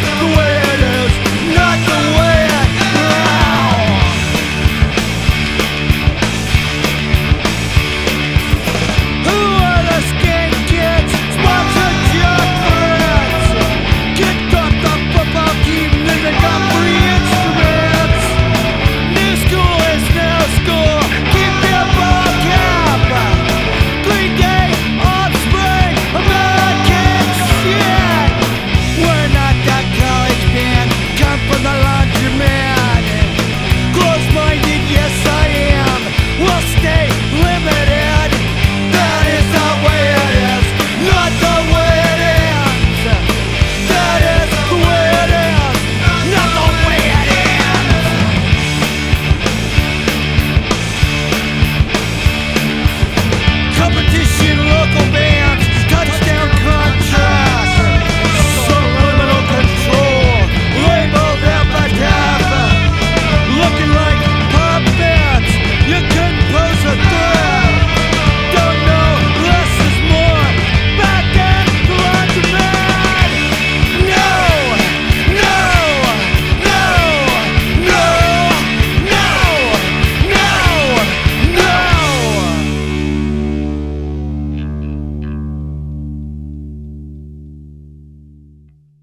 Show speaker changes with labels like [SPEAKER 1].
[SPEAKER 1] the way